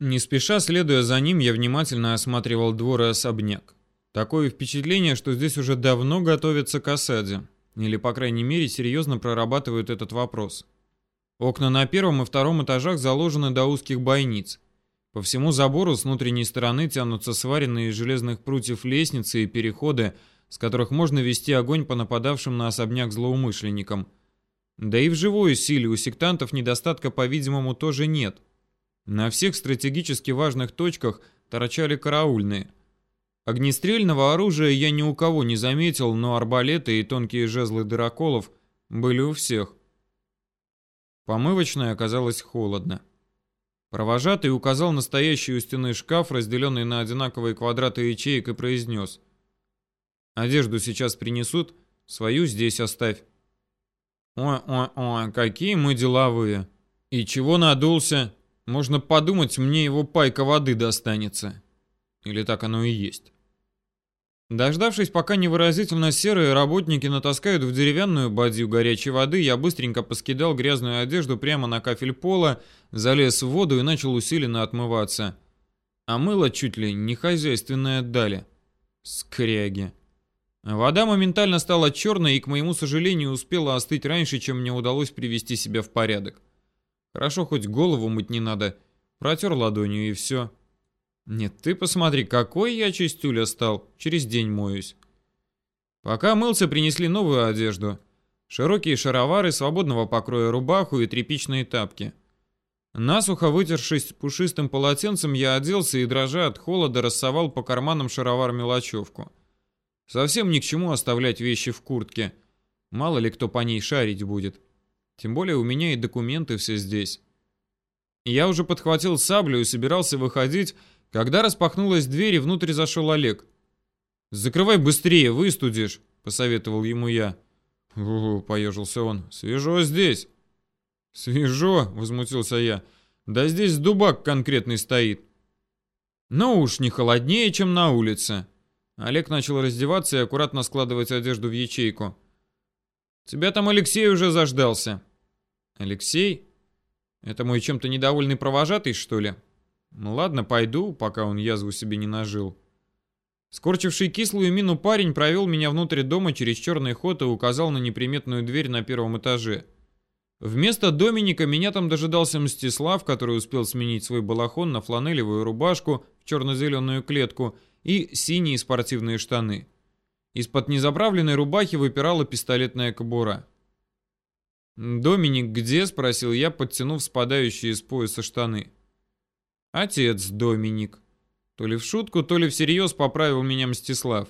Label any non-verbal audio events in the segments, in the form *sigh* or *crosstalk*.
Не спеша, следуя за ним, я внимательно осматривал двор и особняк. Такое впечатление, что здесь уже давно готовятся к осаде. Или, по крайней мере, серьезно прорабатывают этот вопрос. Окна на первом и втором этажах заложены до узких бойниц. По всему забору с внутренней стороны тянутся сваренные из железных прутьев лестницы и переходы, с которых можно вести огонь по нападавшим на особняк злоумышленникам. Да и в живой силе у сектантов недостатка, по-видимому, тоже нет. На всех стратегически важных точках торчали караульные. Огнестрельного оружия я ни у кого не заметил, но арбалеты и тонкие жезлы дыроколов были у всех. Помывочная оказалась холодно. Провожатый указал настоящий у стены шкаф, разделенный на одинаковые квадраты ячеек, и произнес. «Одежду сейчас принесут, свою здесь оставь». «Ой-ой-ой, какие мы деловые! И чего надулся? Можно подумать, мне его пайка воды достанется». Или так оно и есть. Дождавшись, пока невыразительно серые работники натаскают в деревянную бадью горячей воды, я быстренько поскидал грязную одежду прямо на кафель пола, залез в воду и начал усиленно отмываться. А мыло чуть ли не хозяйственное дали. Скряги. Вода моментально стала черной и, к моему сожалению, успела остыть раньше, чем мне удалось привести себя в порядок. Хорошо, хоть голову мыть не надо. Протер ладонью и все. — нет, ты посмотри, какой я чистюля стал. Через день моюсь. Пока мылся, принесли новую одежду. Широкие шаровары, свободного покроя рубаху и тряпичные тапки. Насухо вытершись пушистым полотенцем, я оделся и, дрожа от холода, рассовал по карманам шаровар мелочевку. Совсем ни к чему оставлять вещи в куртке. Мало ли кто по ней шарить будет. Тем более у меня и документы все здесь. Я уже подхватил саблю и собирался выходить, когда распахнулась дверь и внутрь зашел Олег. «Закрывай быстрее, выстудишь», — посоветовал ему я. Поежился он, — «свежо здесь». «Свежо», — возмутился я, — «да здесь дубак конкретный стоит». «Ну уж не холоднее, чем на улице». Олег начал раздеваться и аккуратно складывать одежду в ячейку. «Тебя там Алексей уже заждался». «Алексей? Это мой чем-то недовольный провожатый, что ли?» Ну ладно, пойду, пока он язву себе не нажил. Скорчивший кислую мину парень провел меня внутрь дома через черный ход и указал на неприметную дверь на первом этаже. Вместо Доминика меня там дожидался Мстислав, который успел сменить свой балахон на фланелевую рубашку в черно-зеленую клетку и синие спортивные штаны. Из-под незаправленной рубахи выпирала пистолетная кобура. «Доминик где?» — спросил я, подтянув спадающие с пояса штаны. Отец Доминик. То ли в шутку, то ли всерьез поправил меня Мстислав.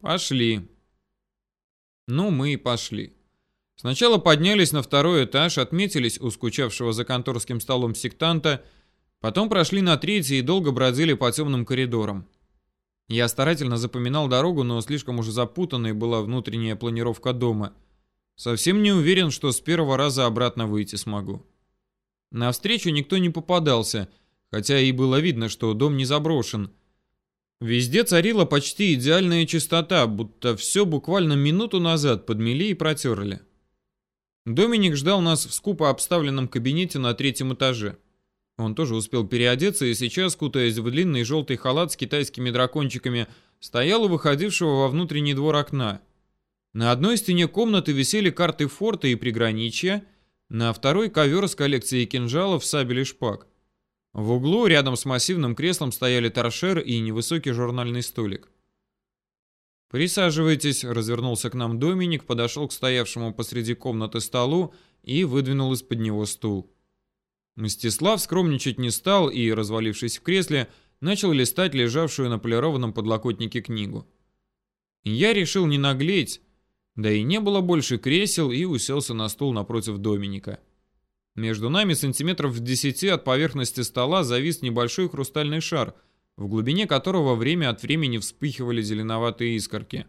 Пошли. Ну, мы и пошли. Сначала поднялись на второй этаж, отметились у скучавшего за конторским столом сектанта, потом прошли на третий и долго бродили по темным коридорам. Я старательно запоминал дорогу, но слишком уж запутанной была внутренняя планировка дома. Совсем не уверен, что с первого раза обратно выйти смогу. На встречу никто не попадался — хотя и было видно, что дом не заброшен. Везде царила почти идеальная чистота, будто все буквально минуту назад подмели и протерли. Доминик ждал нас в скупо обставленном кабинете на третьем этаже. Он тоже успел переодеться и сейчас, кутаясь в длинный желтый халат с китайскими дракончиками, стоял у выходившего во внутренний двор окна. На одной стене комнаты висели карты форта и приграничья, на второй ковер с коллекцией кинжалов, сабель и шпаг. В углу рядом с массивным креслом стояли торшер и невысокий журнальный столик. «Присаживайтесь», — развернулся к нам Доминик, подошел к стоявшему посреди комнаты столу и выдвинул из-под него стул. Мстислав скромничать не стал и, развалившись в кресле, начал листать лежавшую на полированном подлокотнике книгу. Я решил не наглеть, да и не было больше кресел и уселся на стул напротив Доминика. Между нами сантиметров в десяти от поверхности стола завис небольшой хрустальный шар, в глубине которого время от времени вспыхивали зеленоватые искорки.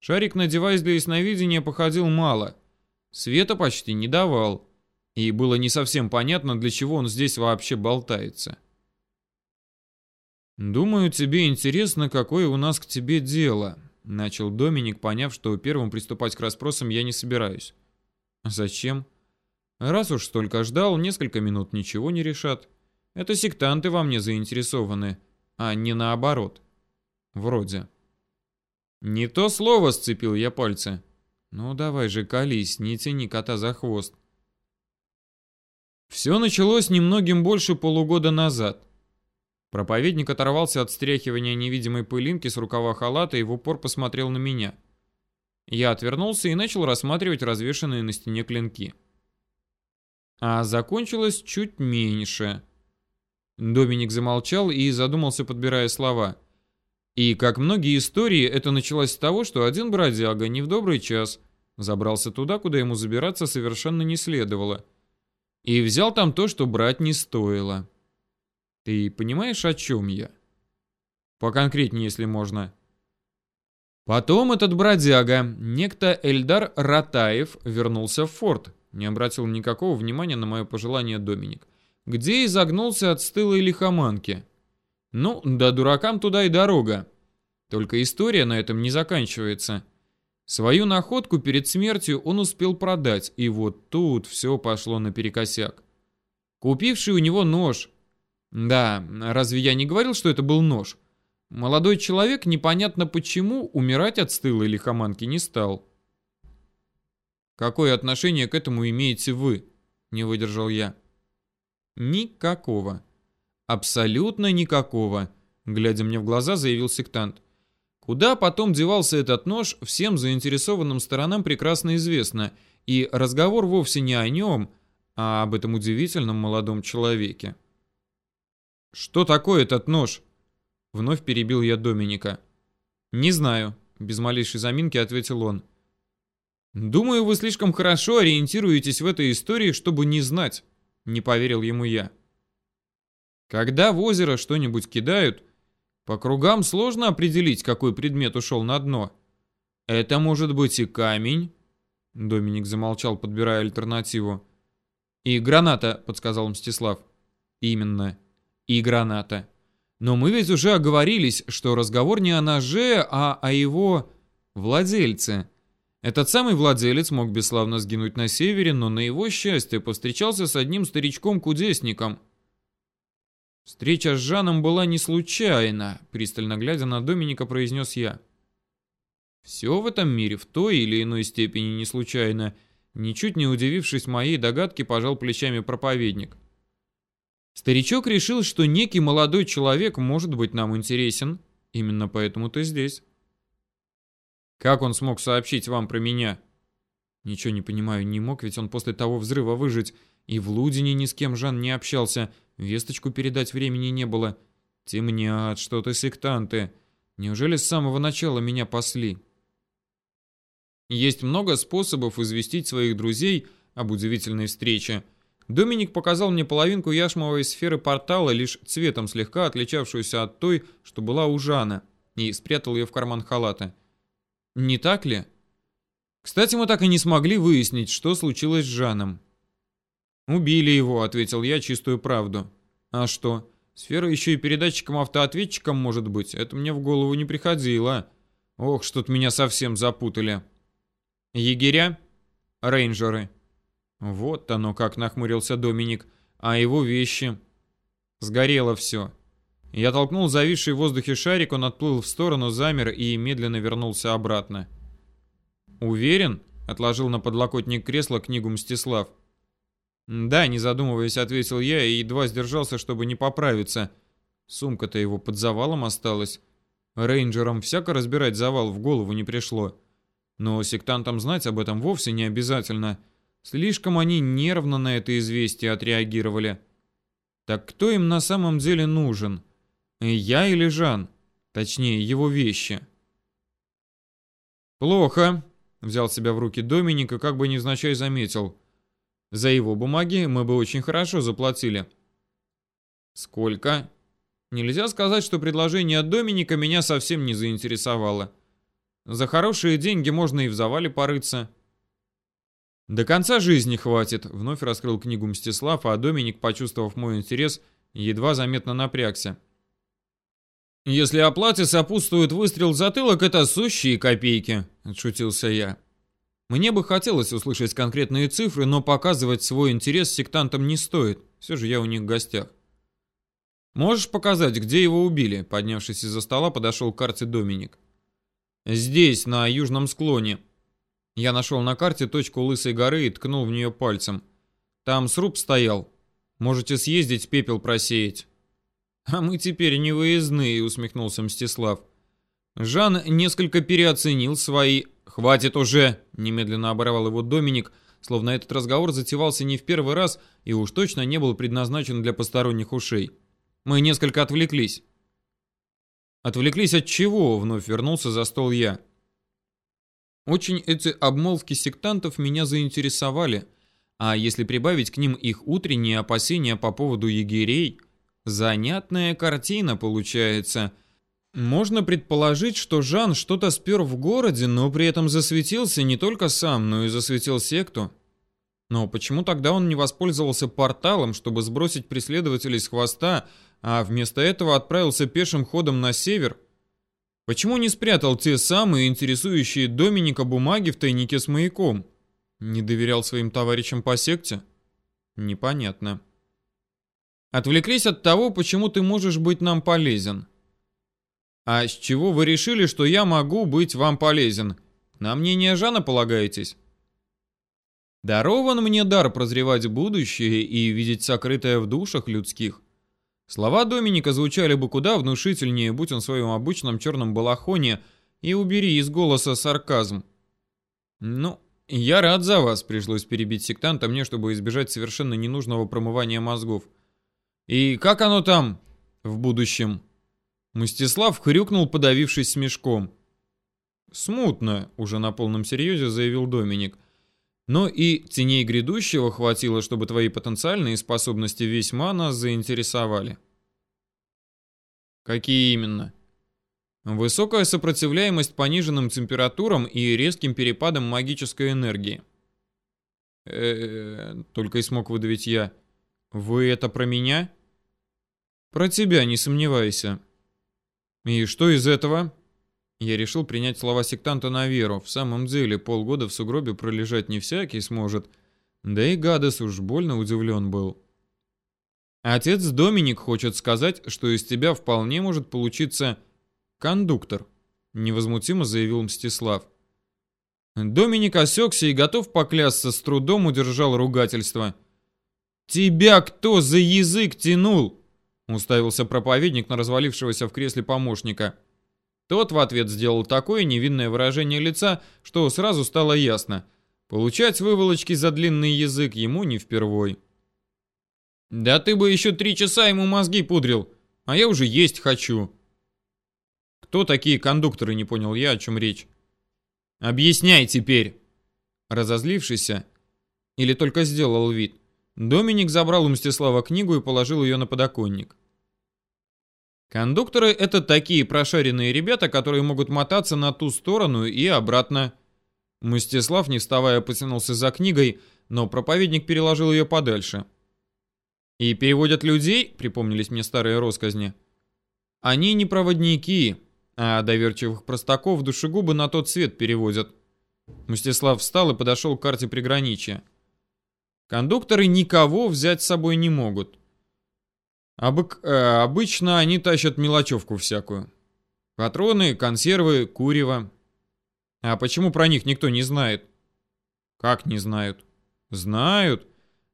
Шарик на девайс для ясновидения походил мало, света почти не давал, и было не совсем понятно, для чего он здесь вообще болтается. «Думаю, тебе интересно, какое у нас к тебе дело», — начал Доминик, поняв, что первым приступать к расспросам я не собираюсь. «Зачем?» Раз уж столько ждал, несколько минут ничего не решат. Это сектанты во мне заинтересованы, а не наоборот. Вроде. Не то слово сцепил я пальцы. Ну давай же, колись, не тяни кота за хвост. Все началось немногим больше полугода назад. Проповедник оторвался от стряхивания невидимой пылинки с рукава халата и в упор посмотрел на меня. Я отвернулся и начал рассматривать развешанные на стене клинки. А закончилось чуть меньше. Доминик замолчал и задумался, подбирая слова. И, как многие истории, это началось с того, что один бродяга не в добрый час забрался туда, куда ему забираться совершенно не следовало. И взял там то, что брать не стоило. Ты понимаешь, о чем я? Поконкретнее, если можно. Потом этот бродяга, некто Эльдар Ратаев, вернулся в форт. Не обратил никакого внимания на мое пожелание Доминик. Где изогнулся от стылой лихоманки. Ну, да дуракам туда и дорога. Только история на этом не заканчивается. Свою находку перед смертью он успел продать, и вот тут все пошло наперекосяк. Купивший у него нож. Да, разве я не говорил, что это был нож? Молодой человек непонятно почему умирать от стылой лихоманки не стал. «Какое отношение к этому имеете вы?» — не выдержал я. «Никакого. Абсолютно никакого, глядя мне в глаза, заявил сектант. Куда потом девался этот нож, всем заинтересованным сторонам прекрасно известно, и разговор вовсе не о нем, а об этом удивительном молодом человеке. «Что такое этот нож?» Вновь перебил я Доминика. «Не знаю», — без малейшей заминки ответил он. «Думаю, вы слишком хорошо ориентируетесь в этой истории, чтобы не знать», — не поверил ему я. Когда в озеро что-нибудь кидают, по кругам сложно определить, какой предмет ушел на дно. Это может быть и камень. Доминик замолчал, подбирая альтернативу. И граната, подсказал Мстислав. Именно. И граната. Но мы ведь уже оговорились, что разговор не о ноже, а о его владельце. Этот самый владелец мог бесславно сгинуть на севере, но на его счастье повстречался с одним старичком-кудесником – Встреча с Жаном была не случайна, пристально глядя на Доминика, произнес я. Все в этом мире в той или иной степени не случайно. Ничуть не удивившись моей догадке, пожал плечами проповедник. Старичок решил, что некий молодой человек может быть нам интересен. Именно поэтому ты здесь. Как он смог сообщить вам про меня? Ничего не понимаю, не мог, ведь он после того взрыва выжить. И в Лудине ни с кем Жан не общался. Весточку передать времени не было. Темнят что-то сектанты. Неужели с самого начала меня пасли? Есть много способов известить своих друзей об удивительной встрече. Доминик показал мне половинку яшмовой сферы портала, лишь цветом слегка отличавшуюся от той, что была у Жана, и спрятал ее в карман халата. Не так ли? Кстати, мы так и не смогли выяснить, что случилось с Жаном. «Убили его», — ответил я чистую правду. «А что? Сфера еще и передатчиком-автоответчиком может быть. Это мне в голову не приходило. Ох, что-то меня совсем запутали». «Егеря?» «Рейнджеры». Вот оно как нахмурился Доминик. А его вещи? Сгорело все. Я толкнул зависший в воздухе шарик, он отплыл в сторону, замер и медленно вернулся обратно. «Уверен?» — отложил на подлокотник кресла книгу Мстислав. «Да, не задумываясь», — ответил я и едва сдержался, чтобы не поправиться. Сумка-то его под завалом осталась. Рейнджерам всяко разбирать завал в голову не пришло. Но сектантам знать об этом вовсе не обязательно. Слишком они нервно на это известие отреагировали. Так кто им на самом деле нужен? Я или Жан? Точнее, его вещи. «Плохо», — взял себя в руки Доминик и как бы невзначай заметил — за его бумаги мы бы очень хорошо заплатили. Сколько? Нельзя сказать, что предложение от Доминика меня совсем не заинтересовало. За хорошие деньги можно и в завале порыться. До конца жизни хватит, вновь раскрыл книгу Мстислав, а Доминик, почувствовав мой интерес, едва заметно напрягся. Если оплате сопутствует выстрел в затылок, это сущие копейки, отшутился я. Мне бы хотелось услышать конкретные цифры, но показывать свой интерес сектантам не стоит. Все же я у них в гостях. «Можешь показать, где его убили?» Поднявшись из-за стола, подошел к карте Доминик. «Здесь, на южном склоне». Я нашел на карте точку Лысой горы и ткнул в нее пальцем. Там сруб стоял. Можете съездить, пепел просеять. А мы теперь не выездные, усмехнулся Мстислав. Жан несколько переоценил свои... Хватит уже, немедленно оборвал его Доминик, словно этот разговор затевался не в первый раз и уж точно не был предназначен для посторонних ушей. Мы несколько отвлеклись. Отвлеклись от чего? Вновь вернулся за стол я. Очень эти обмолвки сектантов меня заинтересовали, а если прибавить к ним их утренние опасения по поводу егерей, занятная картина получается. Можно предположить, что Жан что-то спер в городе, но при этом засветился не только сам, но и засветил секту. Но почему тогда он не воспользовался порталом, чтобы сбросить преследователей с хвоста, а вместо этого отправился пешим ходом на север? Почему не спрятал те самые интересующие Доминика бумаги в тайнике с маяком? Не доверял своим товарищам по секте? Непонятно. Отвлеклись от того, почему ты можешь быть нам полезен. А с чего вы решили, что я могу быть вам полезен? На мнение Жана полагаетесь? Дарован мне дар прозревать будущее и видеть сокрытое в душах людских. Слова Доминика звучали бы куда внушительнее, будь он в своем обычном черном балахоне, и убери из голоса сарказм. Ну, я рад за вас, пришлось перебить сектанта мне, чтобы избежать совершенно ненужного промывания мозгов. И как оно там в будущем? Мстислав хрюкнул, подавившись смешком. «Смутно», — уже на полном серьезе заявил Доминик. Но и теней грядущего хватило, чтобы твои потенциальные способности весьма нас заинтересовали. Какие именно? Высокая сопротивляемость пониженным температурам и резким перепадам магической энергии. Э, -э только и смог выдавить я. Вы это про меня? Про тебя, не сомневайся. И что из этого? Я решил принять слова сектанта на веру. В самом деле, полгода в сугробе пролежать не всякий сможет. Да и Гадес уж больно удивлен был. Отец Доминик хочет сказать, что из тебя вполне может получиться кондуктор, невозмутимо заявил Мстислав. Доминик осекся и готов поклясться, с трудом удержал ругательство. «Тебя кто за язык тянул?» Уставился проповедник на развалившегося в кресле помощника. Тот в ответ сделал такое невинное выражение лица, что сразу стало ясно. Получать выволочки за длинный язык ему не впервой. «Да ты бы еще три часа ему мозги пудрил, а я уже есть хочу». «Кто такие кондукторы?» — не понял я, о чем речь. «Объясняй теперь!» Разозлившийся, или только сделал вид, Доминик забрал у Мстислава книгу и положил ее на подоконник. Кондукторы — это такие прошаренные ребята, которые могут мотаться на ту сторону и обратно. Мстислав, не вставая, потянулся за книгой, но проповедник переложил ее подальше. «И переводят людей», — припомнились мне старые росказни. «Они не проводники, а доверчивых простаков душегубы на тот свет переводят». Мстислав встал и подошел к карте приграничья. «Кондукторы никого взять с собой не могут». Обык, э, обычно они тащат мелочевку всякую. Патроны, консервы, курево. А почему про них никто не знает? Как не знают? Знают.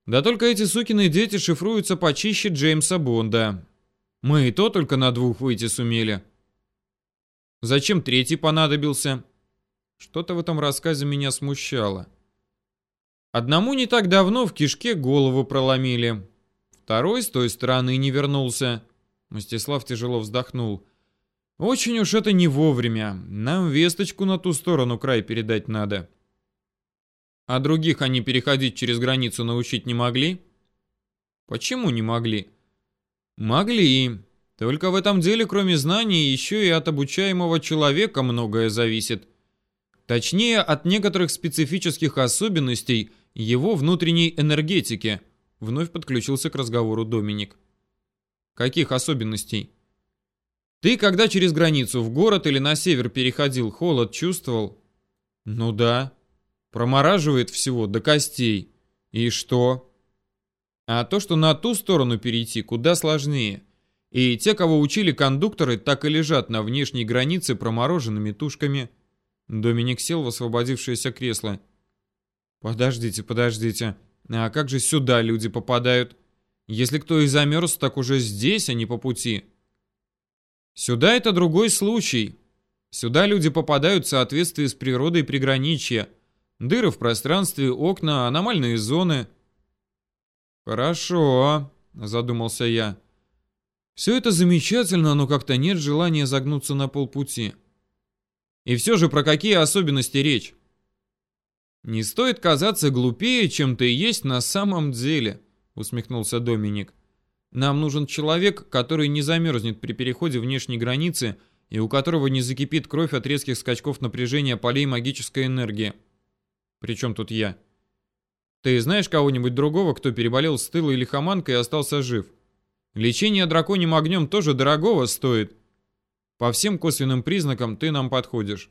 Да только эти сукины дети шифруются почище Джеймса Бонда. Мы и то только на двух выйти сумели. Зачем третий понадобился? Что-то в этом рассказе меня смущало. Одному не так давно в кишке голову проломили. Второй с той стороны не вернулся. Мстислав тяжело вздохнул. Очень уж это не вовремя. Нам весточку на ту сторону край передать надо. А других они переходить через границу научить не могли? Почему не могли? Могли. Только в этом деле, кроме знаний, еще и от обучаемого человека многое зависит. Точнее, от некоторых специфических особенностей его внутренней энергетики – Вновь подключился к разговору Доминик. Каких особенностей? Ты, когда через границу в город или на север переходил, холод чувствовал? Ну да. Промораживает всего до костей. И что? А то, что на ту сторону перейти, куда сложнее. И те, кого учили кондукторы, так и лежат на внешней границе промороженными тушками. Доминик сел в освободившееся кресло. «Подождите, подождите. А как же сюда люди попадают? Если кто и замерз, так уже здесь, а не по пути». «Сюда это другой случай. Сюда люди попадают в соответствии с природой приграничья. Дыры в пространстве, окна, аномальные зоны». «Хорошо», — задумался я. Все это замечательно, но как-то нет желания загнуться на полпути. И все же про какие особенности речь? Не стоит казаться глупее, чем ты есть на самом деле, усмехнулся Доминик. Нам нужен человек, который не замерзнет при переходе внешней границы и у которого не закипит кровь от резких скачков напряжения полей магической энергии. Причем тут я? Ты знаешь кого-нибудь другого, кто переболел стылой лихоманкой и остался жив? Лечение драконьим огнем тоже дорогого стоит. По всем косвенным признакам ты нам подходишь.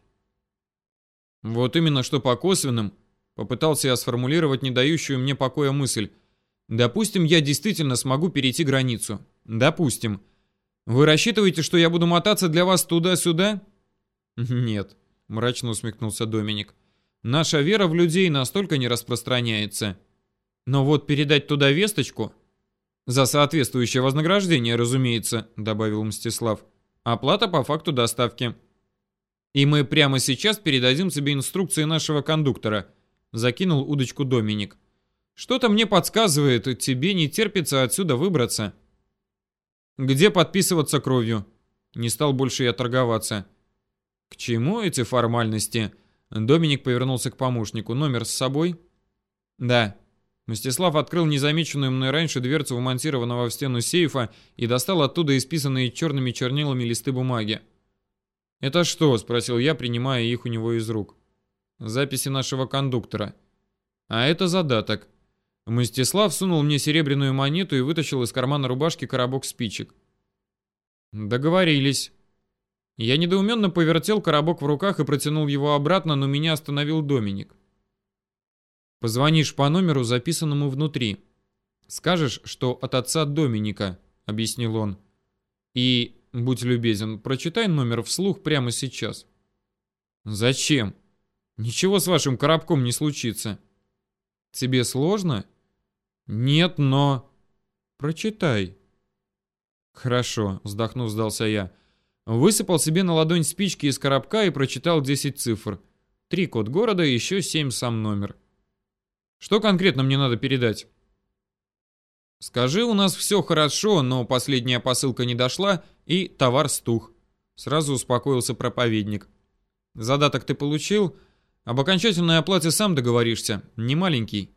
Вот именно что по косвенным, попытался я сформулировать не дающую мне покоя мысль. Допустим, я действительно смогу перейти границу. Допустим. Вы рассчитываете, что я буду мотаться для вас туда-сюда? *laughs* Нет, мрачно усмехнулся Доминик. Наша вера в людей настолько не распространяется. Но вот передать туда весточку за соответствующее вознаграждение, разумеется, добавил Мстислав. Оплата по факту доставки. И мы прямо сейчас передадим тебе инструкции нашего кондуктора, закинул удочку Доминик. Что-то мне подсказывает, тебе не терпится отсюда выбраться. Где подписываться кровью? Не стал больше я торговаться. К чему эти формальности? Доминик повернулся к помощнику. Номер с собой? Да. Мстислав открыл незамеченную мной раньше дверцу вмонтированного в стену сейфа и достал оттуда исписанные черными чернилами листы бумаги. «Это что?» – спросил я, принимая их у него из рук. «Записи нашего кондуктора». «А это задаток». Мстислав сунул мне серебряную монету и вытащил из кармана рубашки коробок спичек. «Договорились». Я недоуменно повертел коробок в руках и протянул его обратно, но меня остановил Доминик. Позвонишь по номеру, записанному внутри. Скажешь, что от отца Доминика, объяснил он. И, будь любезен, прочитай номер вслух прямо сейчас. Зачем? Ничего с вашим коробком не случится. Тебе сложно? Нет, но... Прочитай. Хорошо, вздохнув, сдался я. Высыпал себе на ладонь спички из коробка и прочитал 10 цифр. Три код города и еще семь сам номер. Что конкретно мне надо передать? Скажи, у нас все хорошо, но последняя посылка не дошла, и товар стух. Сразу успокоился проповедник. Задаток ты получил? Об окончательной оплате сам договоришься, не маленький.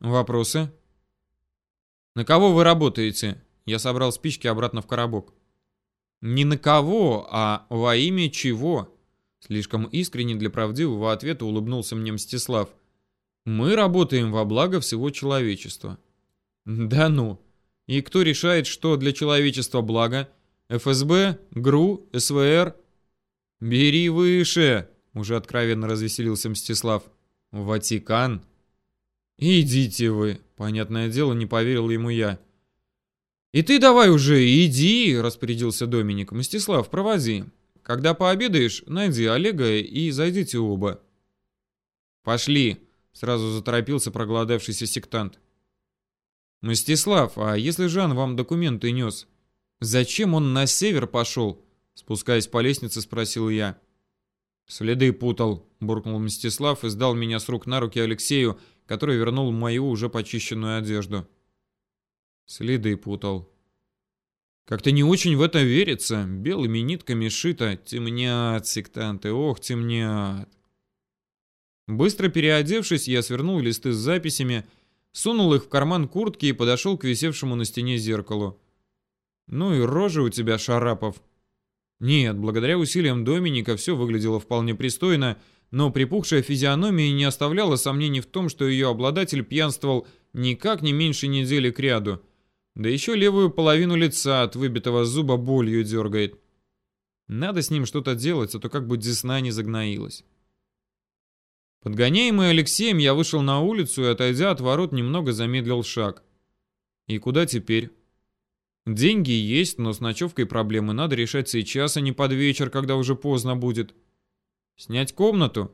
Вопросы? На кого вы работаете? Я собрал спички обратно в коробок. Не на кого, а во имя чего? Слишком искренне для правдивого ответа улыбнулся мне Мстислав. Мы работаем во благо всего человечества. Да ну. И кто решает, что для человечества благо? ФСБ, ГРУ, СВР? Бери выше, уже откровенно развеселился Мстислав. Ватикан? Идите вы, понятное дело, не поверил ему я. И ты давай уже, иди, распорядился Доминик. Мстислав, проводи. Когда пообедаешь, найди Олега и зайдите оба. Пошли. Сразу заторопился проголодавшийся сектант. «Мстислав, а если Жан вам документы нес, зачем он на север пошел?» Спускаясь по лестнице, спросил я. «Следы путал», — буркнул Мстислав и сдал меня с рук на руки Алексею, который вернул мою уже почищенную одежду. Следы путал. Как-то не очень в это верится. Белыми нитками шито. Темнят, сектанты, ох, темнят. Быстро переодевшись, я свернул листы с записями, сунул их в карман куртки и подошел к висевшему на стене зеркалу. «Ну и рожа у тебя, Шарапов!» Нет, благодаря усилиям Доминика все выглядело вполне пристойно, но припухшая физиономия не оставляла сомнений в том, что ее обладатель пьянствовал никак не меньше недели кряду. Да еще левую половину лица от выбитого зуба болью дергает. Надо с ним что-то делать, а то как бы десна не загноилась. Подгоняемый Алексеем, я вышел на улицу и, отойдя от ворот, немного замедлил шаг. И куда теперь? Деньги есть, но с ночевкой проблемы надо решать сейчас, а не под вечер, когда уже поздно будет. Снять комнату?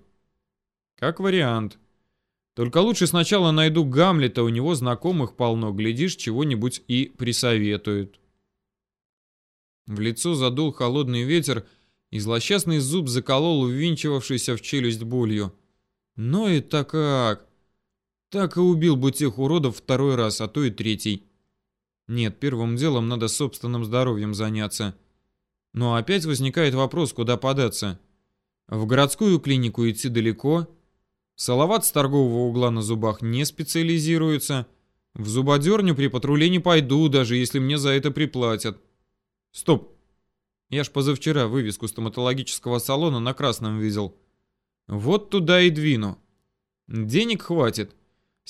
Как вариант. Только лучше сначала найду Гамлета, у него знакомых полно, глядишь, чего-нибудь и присоветуют. В лицо задул холодный ветер, и злосчастный зуб заколол увинчивавшийся в челюсть болью. «Ну это как? Так и убил бы тех уродов второй раз, а то и третий. Нет, первым делом надо собственным здоровьем заняться. Но опять возникает вопрос, куда податься. В городскую клинику идти далеко. Салават с торгового угла на зубах не специализируется. В зубодерню при патруле не пойду, даже если мне за это приплатят. Стоп. Я ж позавчера вывеску стоматологического салона на красном видел. Вот туда и двину. Денег хватит.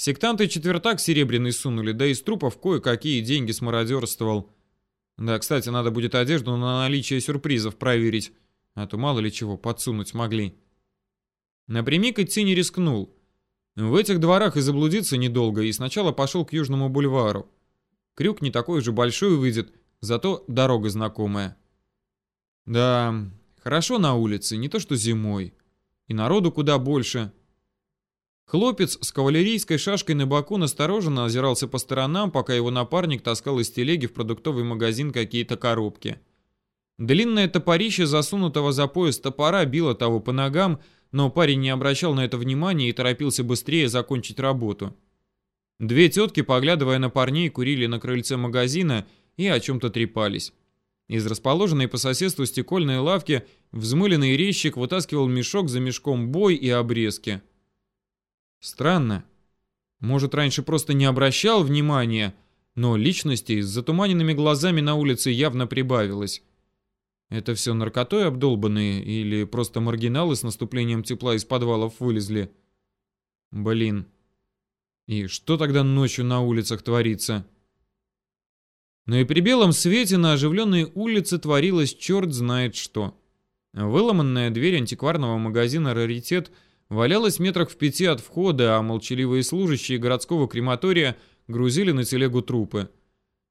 Сектанты четвертак серебряный сунули, да из трупов кое-какие деньги смародерствовал. Да, кстати, надо будет одежду на наличие сюрпризов проверить, а то мало ли чего подсунуть могли. Напрямик идти не рискнул. В этих дворах и заблудиться недолго, и сначала пошел к Южному бульвару. Крюк не такой же большой выйдет, зато дорога знакомая. Да, хорошо на улице, не то что зимой. И народу куда больше. Хлопец с кавалерийской шашкой на боку настороженно озирался по сторонам, пока его напарник таскал из телеги в продуктовый магазин какие-то коробки. Длинное топорище засунутого за пояс топора било того по ногам, но парень не обращал на это внимания и торопился быстрее закончить работу. Две тетки, поглядывая на парней, курили на крыльце магазина и о чем-то трепались. Из расположенной по соседству стекольной лавки взмыленный резчик вытаскивал мешок за мешком бой и обрезки. Странно. Может, раньше просто не обращал внимания, но личностей с затуманенными глазами на улице явно прибавилось. Это все наркотой обдолбанные или просто маргиналы с наступлением тепла из подвалов вылезли? Блин. И что тогда ночью на улицах творится? Но и при белом свете на оживленной улице творилось черт знает что. Выломанная дверь антикварного магазина «Раритет» — валялась метрах в пяти от входа, а молчаливые служащие городского крематория грузили на телегу трупы.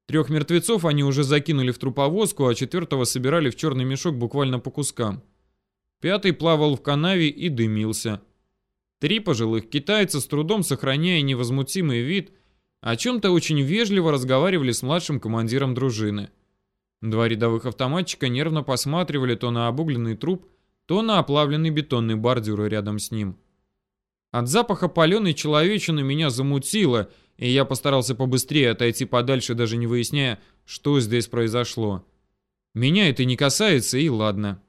Трех мертвецов они уже закинули в труповозку, а четвертого собирали в черный мешок буквально по кускам. Пятый плавал в канаве и дымился. Три пожилых китайца, с трудом сохраняя невозмутимый вид, о чем-то очень вежливо разговаривали с младшим командиром дружины. Два рядовых автоматчика нервно посматривали то на обугленный труп, то на оплавленный бетонный бордюр рядом с ним. От запаха паленой человечины меня замутило, и я постарался побыстрее отойти подальше, даже не выясняя, что здесь произошло. Меня это не касается, и ладно.